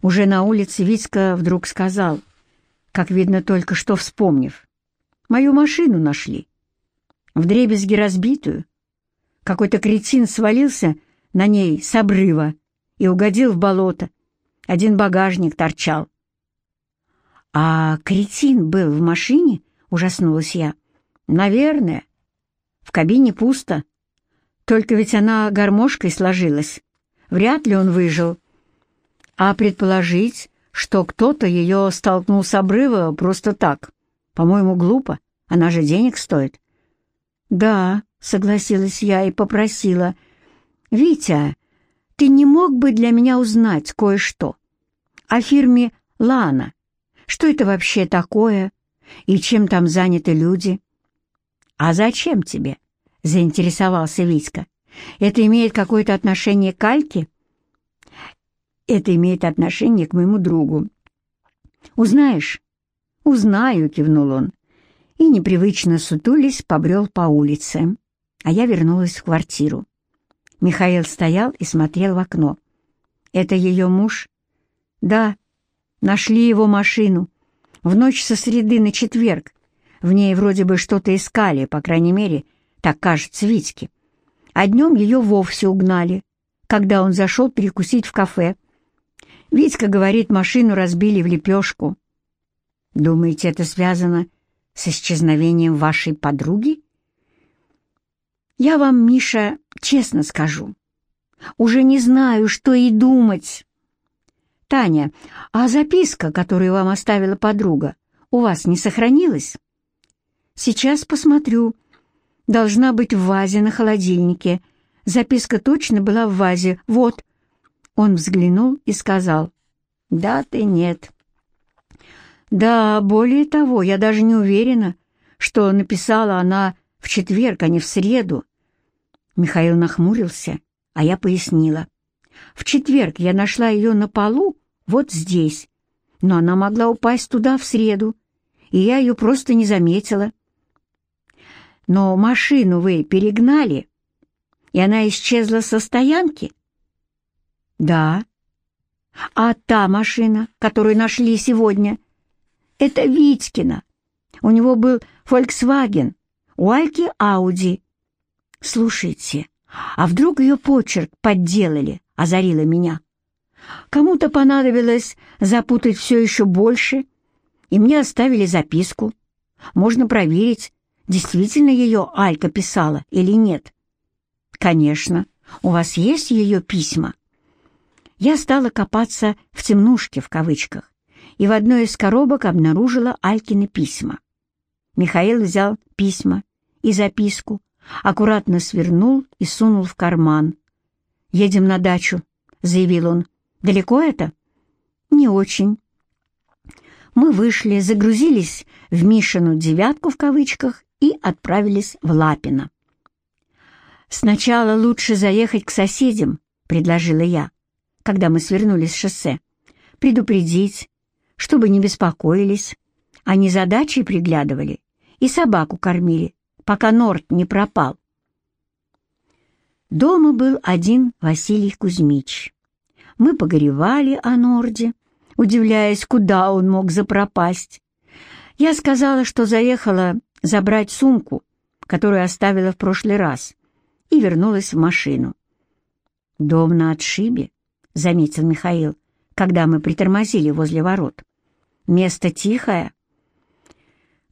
Уже на улице Витька вдруг сказал, как видно только что вспомнив, «Мою машину нашли. Вдребезги разбитую. Какой-то кретин свалился на ней с обрыва и угодил в болото. Один багажник торчал. «А кретин был в машине?» — ужаснулась я. «Наверное. В кабине пусто. Только ведь она гармошкой сложилась. Вряд ли он выжил. А предположить, что кто-то ее столкнул с обрыва просто так, по-моему, глупо. Она же денег стоит». «Да», — согласилась я и попросила. «Витя, ты не мог бы для меня узнать кое-что о фирме «Лана»? Что это вообще такое? И чем там заняты люди?» «А зачем тебе?» — заинтересовался Витька. «Это имеет какое-то отношение к Альке?» «Это имеет отношение к моему другу». «Узнаешь?» «Узнаю», — кивнул он и, непривычно сутулись, побрел по улице, а я вернулась в квартиру. Михаил стоял и смотрел в окно. «Это ее муж?» «Да, нашли его машину. В ночь со среды на четверг. В ней вроде бы что-то искали, по крайней мере, так кажется Витьке. А днем ее вовсе угнали, когда он зашел перекусить в кафе. Витька говорит, машину разбили в лепешку. Думаете, это связано с исчезновением вашей подруги? Я вам, Миша, честно скажу, уже не знаю, что и думать. Таня, а записка, которую вам оставила подруга, у вас не сохранилась? Сейчас посмотрю. Должна быть в вазе на холодильнике. Записка точно была в вазе. Вот. Он взглянул и сказал. Даты нет. Да, более того, я даже не уверена, что написала она в четверг, а не в среду. Михаил нахмурился, а я пояснила. В четверг я нашла ее на полу, вот здесь, но она могла упасть туда в среду, и я ее просто не заметила. Но машину вы перегнали, и она исчезла со стоянки? Да. А та машина, которую нашли сегодня — это Витькина. У него был Volkswagen, у Альки Ауди. Слушайте, а вдруг ее почерк подделали, озарила меня? Кому-то понадобилось запутать все еще больше, и мне оставили записку. Можно проверить, действительно ее Алька писала или нет. Конечно, у вас есть ее письма? Я стала копаться в темнушке в кавычках и в одной из коробок обнаружила Алькины письма. Михаил взял письма и записку, аккуратно свернул и сунул в карман. «Едем на дачу», — заявил он. «Далеко это?» «Не очень». Мы вышли, загрузились в Мишину «девятку» в кавычках и отправились в Лапино. «Сначала лучше заехать к соседям», — предложила я, когда мы свернули с шоссе. «Предупредить, чтобы не беспокоились. Они за дачей приглядывали и собаку кормили, пока Норт не пропал. Дома был один Василий Кузьмич. Мы погоревали о Норде, удивляясь, куда он мог запропасть. Я сказала, что заехала забрать сумку, которую оставила в прошлый раз, и вернулась в машину. «Дом на отшибе», — заметил Михаил, когда мы притормозили возле ворот. Место тихое.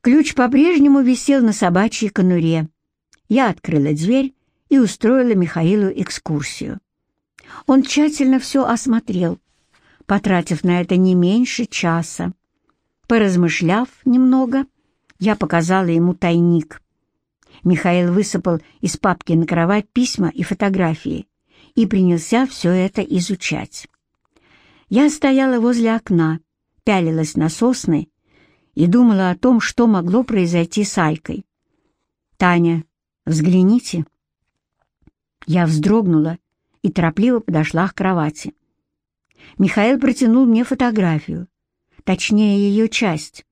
Ключ по-прежнему висел на собачьей конуре. Я открыла дверь и устроила Михаилу экскурсию. Он тщательно все осмотрел, потратив на это не меньше часа. Поразмышляв немного, я показала ему тайник. Михаил высыпал из папки на кровать письма и фотографии и принялся все это изучать. Я стояла возле окна, пялилась на сосны и думала о том, что могло произойти с Алькой. «Таня, взгляните». Я вздрогнула и торопливо подошла к кровати. Михаил протянул мне фотографию, точнее ее часть.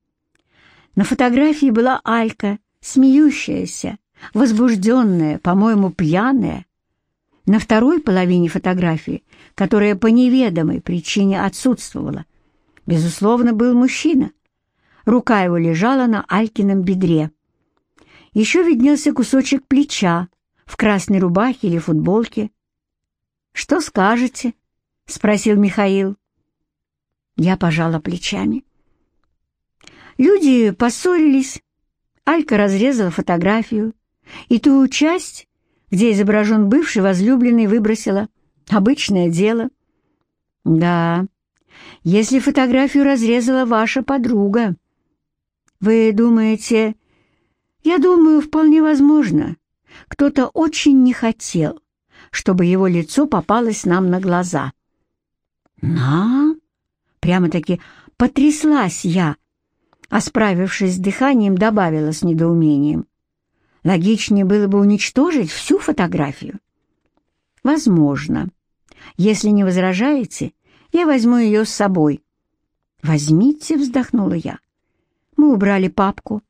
На фотографии была Алька, смеющаяся, возбужденная, по-моему, пьяная. На второй половине фотографии, которая по неведомой причине отсутствовала, безусловно, был мужчина. Рука его лежала на Алькином бедре. Еще виднелся кусочек плеча в красной рубахе или футболке. «Что скажете?» — спросил Михаил. Я пожала плечами. Люди поссорились. Алька разрезала фотографию, и ту часть, где изображен бывший возлюбленный, выбросила. Обычное дело. Да, если фотографию разрезала ваша подруга. Вы думаете... Я думаю, вполне возможно. Кто-то очень не хотел, чтобы его лицо попалось нам на глаза. «Нам?» Прямо-таки потряслась я, а справившись с дыханием, добавила с недоумением. Логичнее было бы уничтожить всю фотографию. Возможно. Если не возражаете, я возьму ее с собой. «Возьмите», — вздохнула я. Мы убрали папку,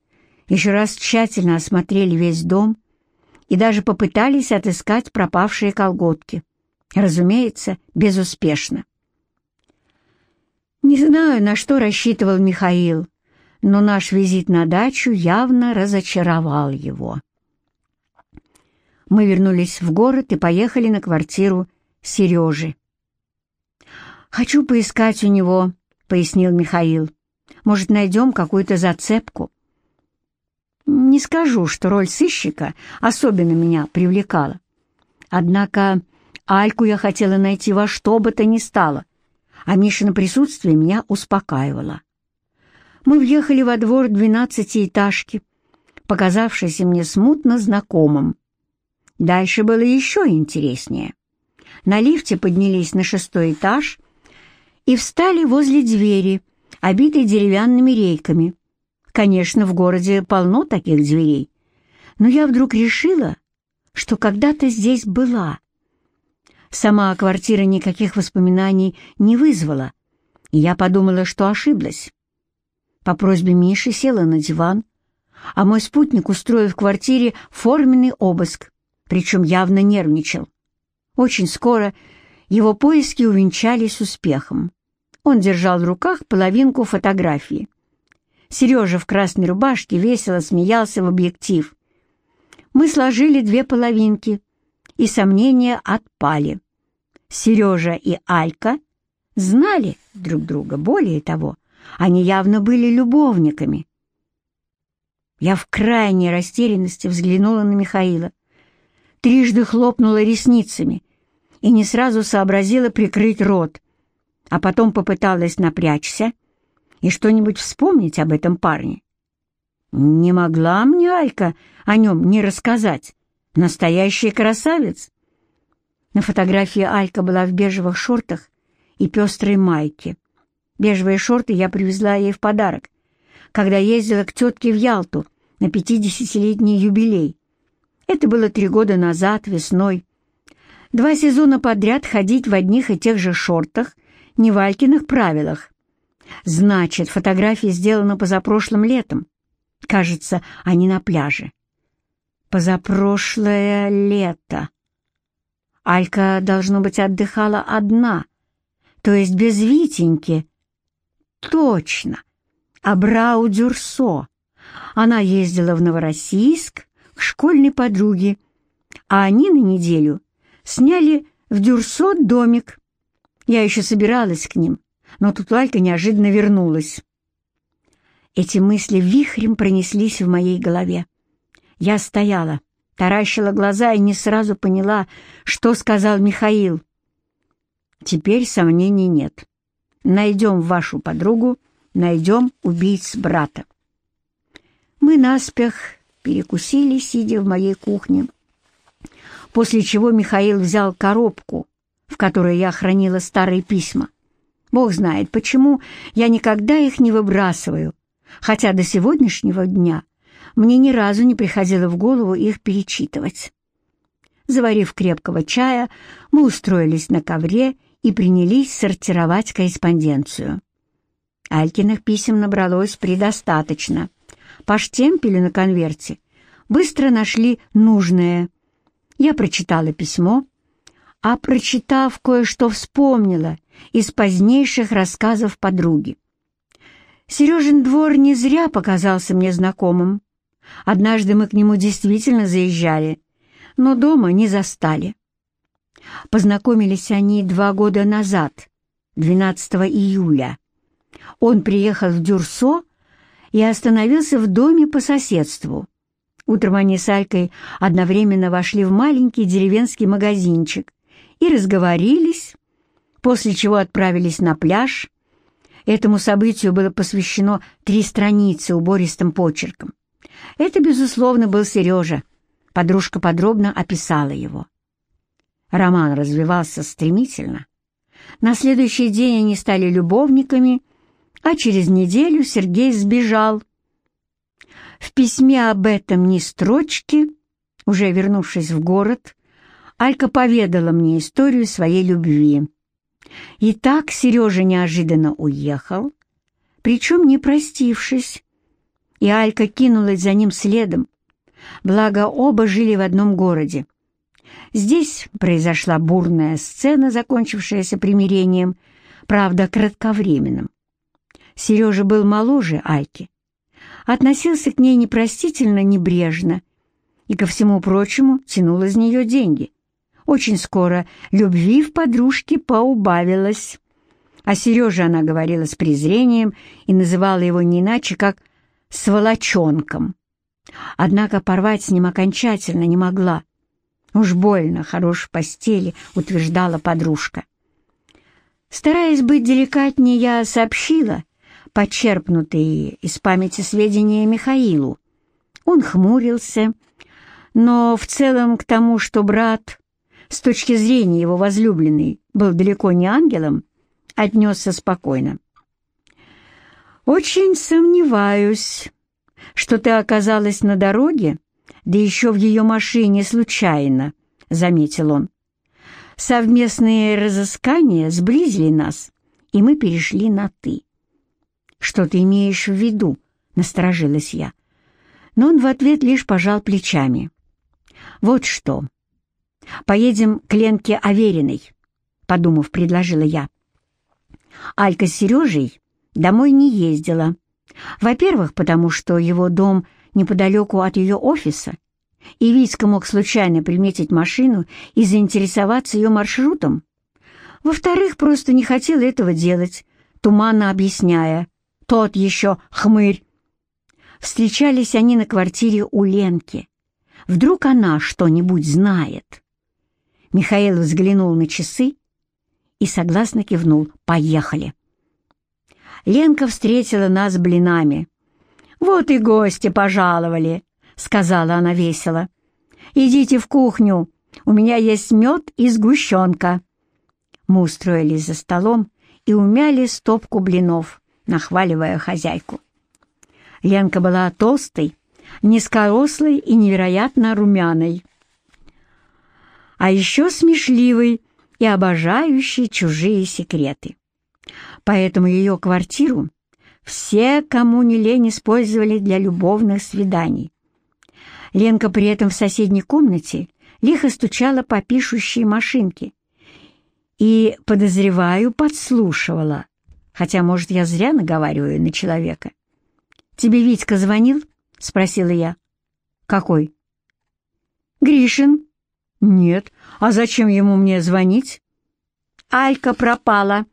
еще раз тщательно осмотрели весь дом и даже попытались отыскать пропавшие колготки. Разумеется, безуспешно. Не знаю, на что рассчитывал Михаил, но наш визит на дачу явно разочаровал его. Мы вернулись в город и поехали на квартиру Сережи. «Хочу поискать у него», — пояснил Михаил. «Может, найдем какую-то зацепку?» Не скажу, что роль сыщика особенно меня привлекала. Однако Альку я хотела найти во что бы то ни стало, а Мишина присутствие меня успокаивало. Мы въехали во двор двенадцатиэтажки, показавшийся мне смутно знакомым. Дальше было еще интереснее. На лифте поднялись на шестой этаж и встали возле двери, обитой деревянными рейками. Конечно, в городе полно таких дверей, но я вдруг решила, что когда-то здесь была. Сама квартира никаких воспоминаний не вызвала, и я подумала, что ошиблась. По просьбе Миши села на диван, а мой спутник устроил в квартире форменный обыск, причем явно нервничал. Очень скоро его поиски увенчались успехом. Он держал в руках половинку фотографии. Сережа в красной рубашке весело смеялся в объектив. Мы сложили две половинки, и сомнения отпали. Сережа и Алька знали друг друга, более того, они явно были любовниками. Я в крайней растерянности взглянула на Михаила, трижды хлопнула ресницами и не сразу сообразила прикрыть рот, а потом попыталась напрячься и что-нибудь вспомнить об этом парне. Не могла мне Алька о нем не рассказать. Настоящий красавец. На фотографии Алька была в бежевых шортах и пестрой майке. Бежевые шорты я привезла ей в подарок, когда ездила к тетке в Ялту на пятидесятилетний юбилей. Это было три года назад, весной. Два сезона подряд ходить в одних и тех же шортах, не в Алькиных правилах. Значит, фотография сделана позапрошлым летом. Кажется, они на пляже. Позапрошлое лето. Алька, должно быть, отдыхала одна, то есть без Витеньки. Точно. А Брау Дюрсо. Она ездила в Новороссийск к школьной подруге, а они на неделю сняли в Дюрсо домик. Я еще собиралась к ним, но тут Алька неожиданно вернулась. Эти мысли вихрем пронеслись в моей голове. Я стояла, таращила глаза и не сразу поняла, что сказал Михаил. «Теперь сомнений нет. Найдем вашу подругу, найдем убийц брата». Мы наспех перекусили, сидя в моей кухне, после чего Михаил взял коробку, в которой я хранила старые письма. Бог знает, почему я никогда их не выбрасываю, хотя до сегодняшнего дня мне ни разу не приходило в голову их перечитывать. Заварив крепкого чая, мы устроились на ковре и принялись сортировать корреспонденцию. Алькиных писем набралось предостаточно. По штемпелю на конверте быстро нашли нужное. Я прочитала письмо, а прочитав, кое-что вспомнила из позднейших рассказов подруги. Сережин двор не зря показался мне знакомым. Однажды мы к нему действительно заезжали, но дома не застали. Познакомились они два года назад, 12 июля. Он приехал в Дюрсо и остановился в доме по соседству. Утром они с Алькой одновременно вошли в маленький деревенский магазинчик и разговорились, после чего отправились на пляж. Этому событию было посвящено три страницы убористым почерком. Это, безусловно, был Сережа. Подружка подробно описала его. Роман развивался стремительно. На следующий день они стали любовниками, а через неделю Сергей сбежал. В письме об этом ни строчки, уже вернувшись в город, Алька поведала мне историю своей любви. И так Сережа неожиданно уехал, причем не простившись, и Алька кинулась за ним следом, благо оба жили в одном городе. Здесь произошла бурная сцена, закончившаяся примирением, правда, кратковременным. Сережа был моложе Айки, относился к ней непростительно небрежно и, ко всему прочему, тянул из нее деньги. Очень скоро любви в подружке поубавилось. О Сереже она говорила с презрением и называла его не иначе, как «сволочонком». Однако порвать с ним окончательно не могла — Уж больно хорош в постели, утверждала подружка. Стараясь быть деликатнее, я сообщила почерпнутые из памяти сведения Михаилу. Он хмурился, но в целом к тому, что брат, с точки зрения его возлюбленной, был далеко не ангелом, отнесся спокойно. «Очень сомневаюсь, что ты оказалась на дороге да еще в ее машине случайно», — заметил он. «Совместные разыскания сблизили нас, и мы перешли на «ты». «Что ты имеешь в виду?» — насторожилась я. Но он в ответ лишь пожал плечами. «Вот что. Поедем к Ленке Авериной», — подумав, предложила я. Алька с Сережей домой не ездила. Во-первых, потому что его дом неподалеку от ее офиса, и Витька мог случайно приметить машину и заинтересоваться ее маршрутом. Во-вторых, просто не хотел этого делать, туманно объясняя. Тот еще хмырь. Встречались они на квартире у Ленки. Вдруг она что-нибудь знает? Михаил взглянул на часы и согласно кивнул «Поехали». Ленка встретила нас блинами. «Вот и гости пожаловали», — сказала она весело. «Идите в кухню, у меня есть мед и сгущенка». Мы устроились за столом и умяли стопку блинов, нахваливая хозяйку. Ленка была толстой, низкорослой и невероятно румяной. А еще смешливой и обожающей чужие секреты. Поэтому ее квартиру все, кому не лень, использовали для любовных свиданий. Ленка при этом в соседней комнате лихо стучала по пишущей машинке и, подозреваю, подслушивала, хотя, может, я зря наговариваю на человека. «Тебе Витька звонил?» — спросила я. «Какой?» «Гришин». «Нет. А зачем ему мне звонить?» «Алька пропала».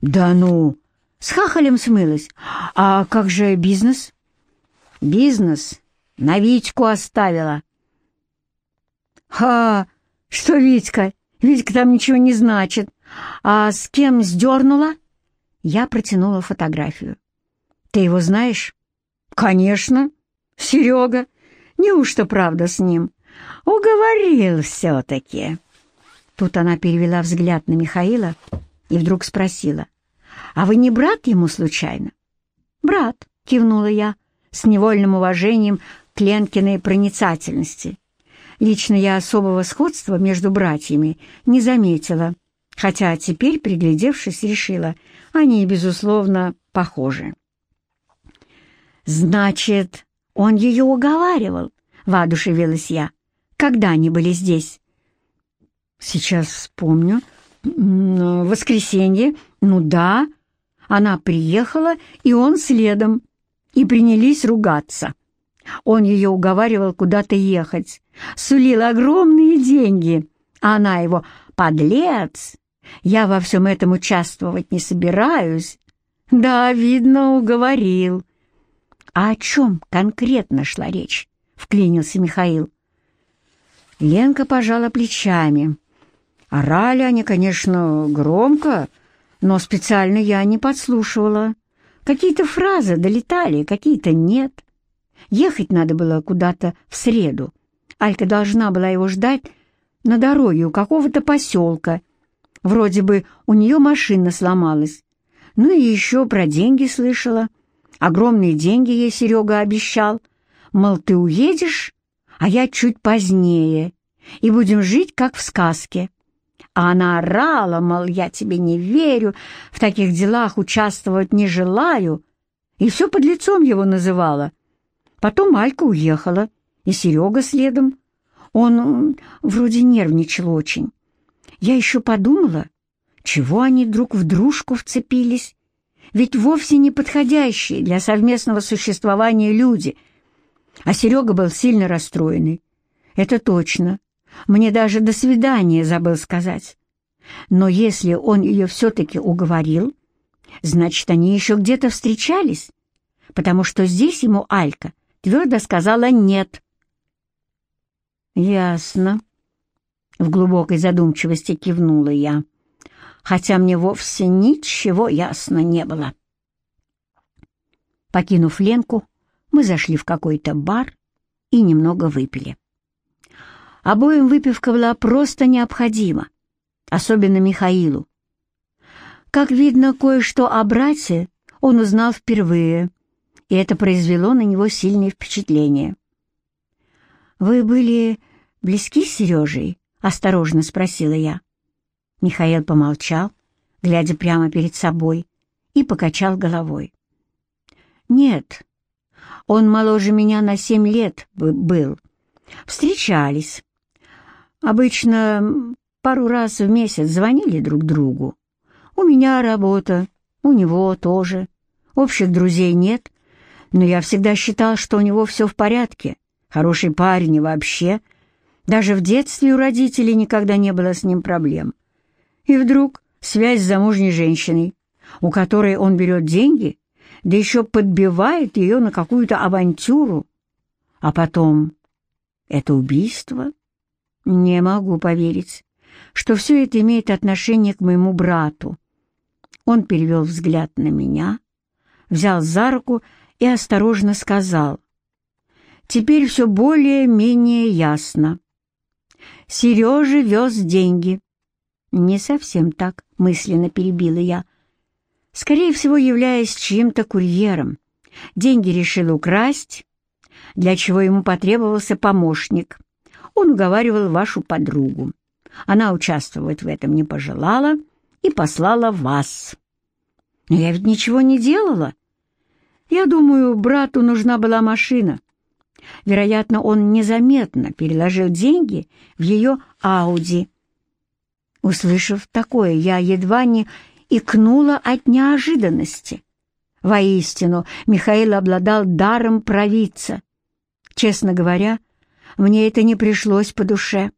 «Да ну!» С хахалем смылась. А как же бизнес? Бизнес на Витьку оставила. Ха, что Витька? Витька там ничего не значит. А с кем сдернула? Я протянула фотографию. Ты его знаешь? Конечно. Серега. Неужто правда с ним? Уговорил все-таки. Тут она перевела взгляд на Михаила и вдруг спросила. «А вы не брат ему случайно?» «Брат», — кивнула я, с невольным уважением к Ленкиной проницательности. Лично я особого сходства между братьями не заметила, хотя теперь, приглядевшись, решила, они, безусловно, похожи. «Значит, он ее уговаривал?» — воодушевилась я. «Когда они были здесь?» Сейчас вспомню. Воскресенье, ну да, она приехала, и он следом, и принялись ругаться. Он ее уговаривал куда-то ехать, сулил огромные деньги, а она его «подлец, я во всем этом участвовать не собираюсь». Да, видно, уговорил. А о чем конкретно шла речь? Вклинился Михаил. Ленка пожала плечами. Орали они, конечно, громко, но специально я не подслушивала. Какие-то фразы долетали, какие-то нет. Ехать надо было куда-то в среду. Алька должна была его ждать на дороге у какого-то поселка. Вроде бы у нее машина сломалась. Ну и еще про деньги слышала. Огромные деньги ей Серега обещал. Мол, ты уедешь, а я чуть позднее, и будем жить, как в сказке. А она орала, мол, я тебе не верю, в таких делах участвовать не желаю, и все под лицом его называла. Потом Алька уехала, и Серега следом. Он вроде нервничал очень. Я еще подумала, чего они друг в дружку вцепились, ведь вовсе не подходящие для совместного существования люди. А Серега был сильно расстроенный. Это точно. Мне даже «до свидания» забыл сказать. Но если он ее все-таки уговорил, значит, они еще где-то встречались, потому что здесь ему Алька твердо сказала «нет». «Ясно», — в глубокой задумчивости кивнула я, хотя мне вовсе ничего ясно не было. Покинув Ленку, мы зашли в какой-то бар и немного выпили. Обоим выпивка была просто необходима, особенно Михаилу. Как видно, кое-что о брате он узнал впервые, и это произвело на него сильное впечатление. «Вы были близки с Сережей?» — осторожно спросила я. Михаил помолчал, глядя прямо перед собой, и покачал головой. «Нет, он моложе меня на семь лет был. Встречались, Обычно пару раз в месяц звонили друг другу. У меня работа, у него тоже. Общих друзей нет, но я всегда считал, что у него все в порядке. Хороший парень и вообще. Даже в детстве у родителей никогда не было с ним проблем. И вдруг связь с замужней женщиной, у которой он берет деньги, да еще подбивает ее на какую-то авантюру. А потом это убийство — не могу поверить, что все это имеет отношение к моему брату. Он перевел взгляд на меня, взял за руку и осторожно сказал. Теперь все более-менее ясно. Сережа вез деньги. Не совсем так, мысленно перебила я. Скорее всего, являясь чьим-то курьером. Деньги решил украсть, для чего ему потребовался помощник. Он уговаривал вашу подругу. Она участвовать в этом не пожелала и послала вас. Но я ведь ничего не делала. Я думаю, брату нужна была машина. Вероятно, он незаметно переложил деньги в ее Ауди. Услышав такое, я едва не икнула от неожиданности. Воистину, Михаил обладал даром провидца. Честно говоря, мне это не пришлось по душе.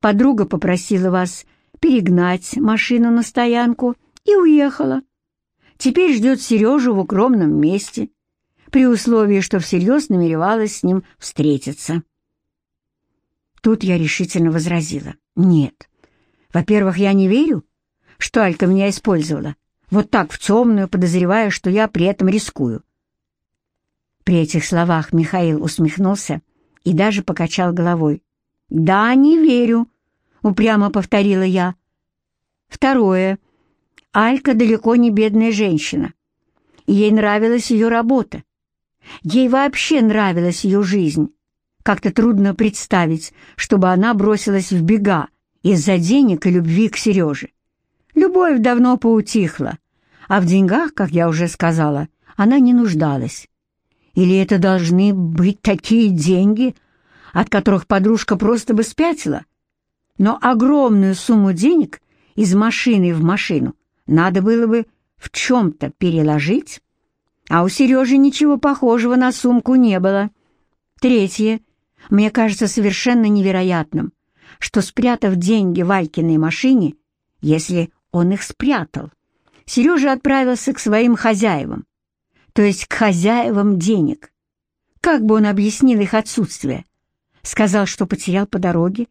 Подруга попросила вас перегнать машину на стоянку и уехала. Теперь ждет Сережу в укромном месте, при условии, что всерьез намеревалась с ним встретиться. Тут я решительно возразила. Нет. Во-первых, я не верю, что Алька меня использовала, вот так в темную, подозревая, что я при этом рискую. При этих словах Михаил усмехнулся и даже покачал головой. «Да, не верю», — упрямо повторила я. Второе. Алька далеко не бедная женщина. ей нравилась ее работа. Ей вообще нравилась ее жизнь. Как-то трудно представить, чтобы она бросилась в бега из-за денег и любви к Сереже. Любовь давно поутихла, а в деньгах, как я уже сказала, она не нуждалась. Или это должны быть такие деньги, от которых подружка просто бы спятила? Но огромную сумму денег из машины в машину надо было бы в чем-то переложить, а у Сережи ничего похожего на сумку не было. Третье. Мне кажется совершенно невероятным, что, спрятав деньги в Алькиной машине, если он их спрятал, Сережа отправился к своим хозяевам, то есть к хозяевам денег. Как бы он объяснил их отсутствие? Сказал, что потерял по дороге?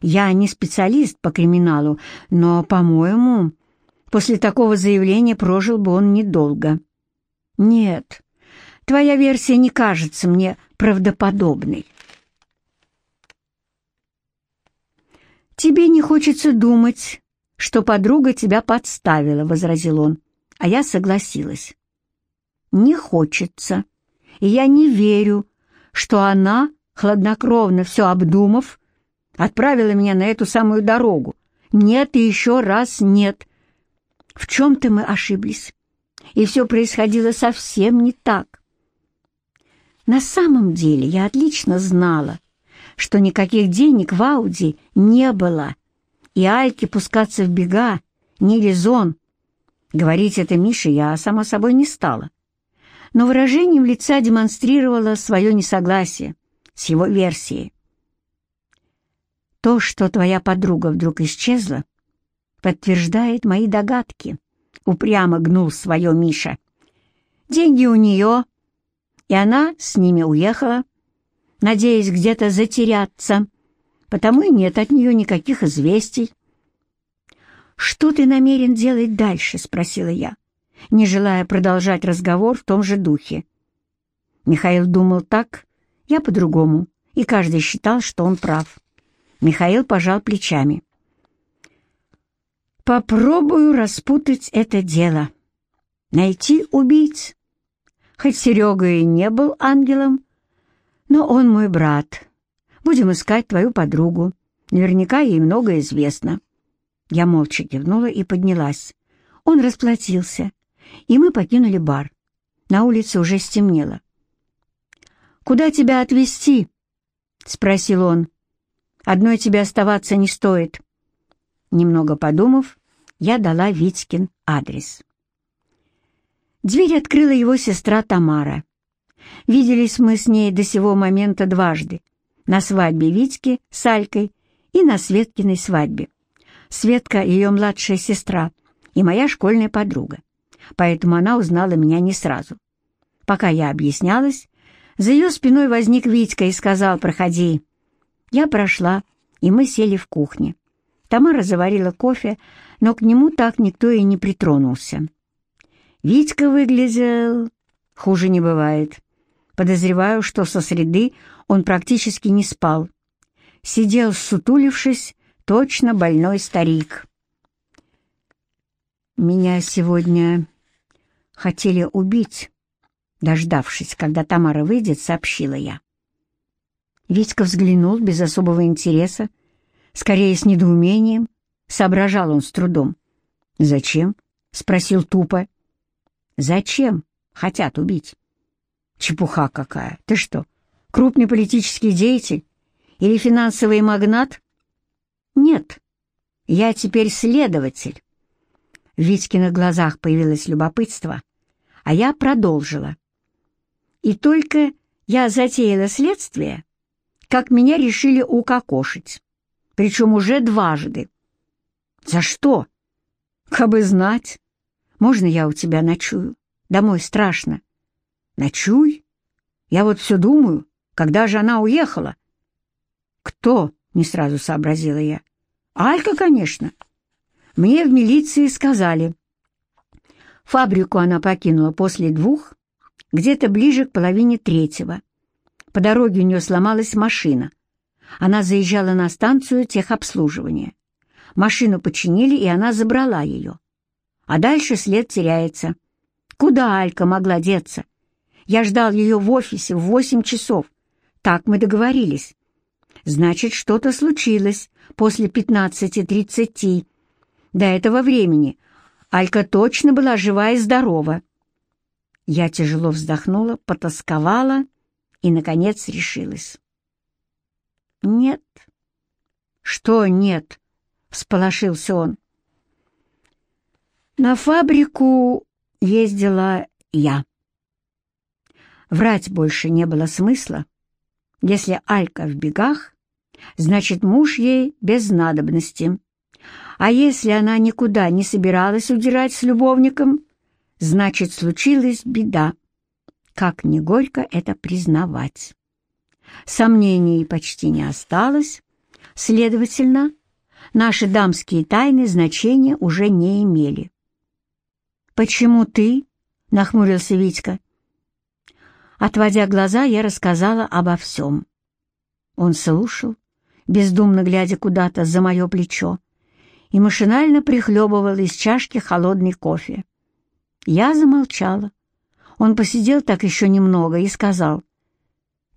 Я не специалист по криминалу, но, по-моему, после такого заявления прожил бы он недолго. Нет, твоя версия не кажется мне правдоподобной. «Тебе не хочется думать, что подруга тебя подставила», — возразил он, а я согласилась. «Не хочется, и я не верю, что она, хладнокровно все обдумав, отправила меня на эту самую дорогу. Нет и еще раз нет. В чем-то мы ошиблись, и все происходило совсем не так. На самом деле я отлично знала, что никаких денег в Ауди не было, и Альке пускаться в бега не резон. Говорить это Мише я, само собой, не стала. Но выражением лица демонстрировала свое несогласие с его версией. То, что твоя подруга вдруг исчезла, подтверждает мои догадки, — упрямо гнул свое Миша. Деньги у нее, и она с ними уехала надеясь где-то затеряться, потому и нет от нее никаких известий. «Что ты намерен делать дальше?» — спросила я, не желая продолжать разговор в том же духе. Михаил думал так, я по-другому, и каждый считал, что он прав. Михаил пожал плечами. «Попробую распутать это дело. Найти убийц. Хоть Серега и не был ангелом, но он мой брат. Будем искать твою подругу. Наверняка ей много известно». Я молча кивнула и поднялась. Он расплатился, и мы покинули бар. На улице уже стемнело. «Куда тебя отвезти?» — спросил он. «Одной тебе оставаться не стоит». Немного подумав, я дала Витькин адрес. Дверь открыла его сестра Тамара. Виделись мы с ней до сего момента дважды. На свадьбе Витьки с Алькой и на Светкиной свадьбе. Светка — ее младшая сестра и моя школьная подруга. Поэтому она узнала меня не сразу. Пока я объяснялась, за ее спиной возник Витька и сказал «Проходи». Я прошла, и мы сели в кухне. Тамара заварила кофе, но к нему так никто и не притронулся. Витька выглядел... Хуже не бывает. Подозреваю, что со среды он практически не спал. Сидел, сутулившись, точно больной старик. «Меня сегодня хотели убить», — дождавшись, когда Тамара выйдет, сообщила я. Витька взглянул без особого интереса, скорее с недоумением, соображал он с трудом. «Зачем?» — спросил тупо. «Зачем хотят убить?» Чепуха какая. Ты что, крупный политический деятель? Или финансовый магнат? Нет, я теперь следователь. В Витькиных глазах появилось любопытство, а я продолжила. И только я затеяла следствие, как меня решили укокошить, причем уже дважды. За что? Кабы знать. Можно я у тебя ночую? Домой страшно. Ночуй. Я вот все думаю, когда же она уехала? Кто? Не сразу сообразила я. Алька, конечно. Мне в милиции сказали. Фабрику она покинула после двух, где-то ближе к половине третьего. По дороге у нее сломалась машина. Она заезжала на станцию техобслуживания. Машину починили, и она забрала ее. А дальше след теряется. Куда Алька могла деться? Я ждал ее в офисе в восемь часов. Так мы договорились. Значит, что-то случилось после пятнадцати тридцати. До этого времени Алька точно была жива и здорова. Я тяжело вздохнула, потасковала и, наконец, решилась. Нет, «Что нет?» — всполошился он. «На фабрику ездила я. Врать больше не было смысла. Если Алька в бегах, значит, муж ей без надобности. А если она никуда не собиралась удирать с любовником, значит, случилась беда. Как не горько это признавать. Сомнений почти не осталось, следовательно, наши дамские тайны значения уже не имели. «Почему ты?» — нахмурился Витька. Отводя глаза, я рассказала обо всем. Он слушал, бездумно глядя куда-то за мое плечо, и машинально прихлебывал из чашки холодный кофе. Я замолчала. Он посидел так еще немного и сказал,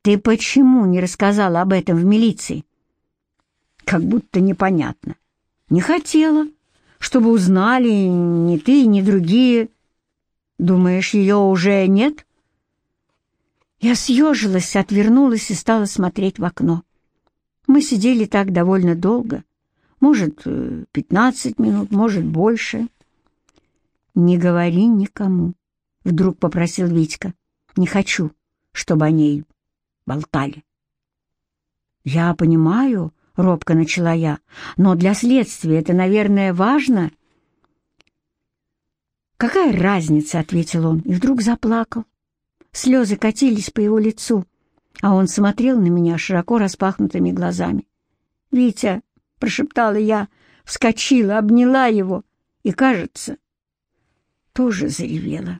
«Ты почему не рассказала об этом в милиции?» Как будто непонятно. «Не хотела, чтобы узнали ни ты, ни другие. Думаешь, ее уже нет?» Я съежилась, отвернулась и стала смотреть в окно. Мы сидели так довольно долго, может, э, пятнадцать минут, может, больше. «Не говори никому», — вдруг попросил Витька. «Не хочу, чтобы о ней болтали». «Я понимаю», — робко начала я, «но для следствия это, наверное, важно». «Какая разница?» — ответил он и вдруг заплакал. Слезы катились по его лицу, а он смотрел на меня широко распахнутыми глазами. «Витя!» — прошептала я, вскочила, обняла его и, кажется, тоже заревела.